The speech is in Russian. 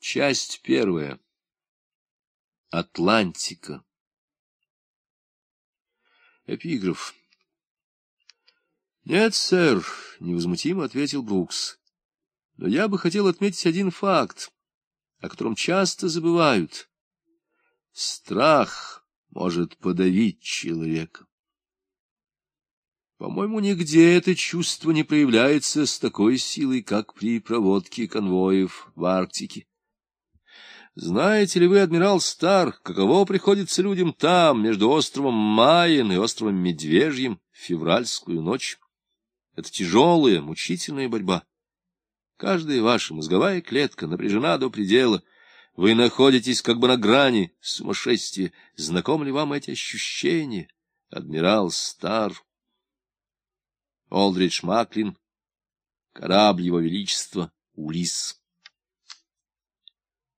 Часть первая. Атлантика. Эпиграф. «Нет, сэр», — невозмутимо ответил Брукс. «Но я бы хотел отметить один факт, о котором часто забывают. Страх может подавить человека. По-моему, нигде это чувство не проявляется с такой силой, как при проводке конвоев в Арктике. Знаете ли вы, адмирал Стар, каково приходится людям там, между островом Майен и островом Медвежьим, в февральскую ночь? Это тяжелая, мучительная борьба. Каждая ваша мозговая клетка напряжена до предела. Вы находитесь как бы на грани сумасшествия. Знакомы ли вам эти ощущения, адмирал Стар? Олдридж Маклин, корабль его величества, Улисс.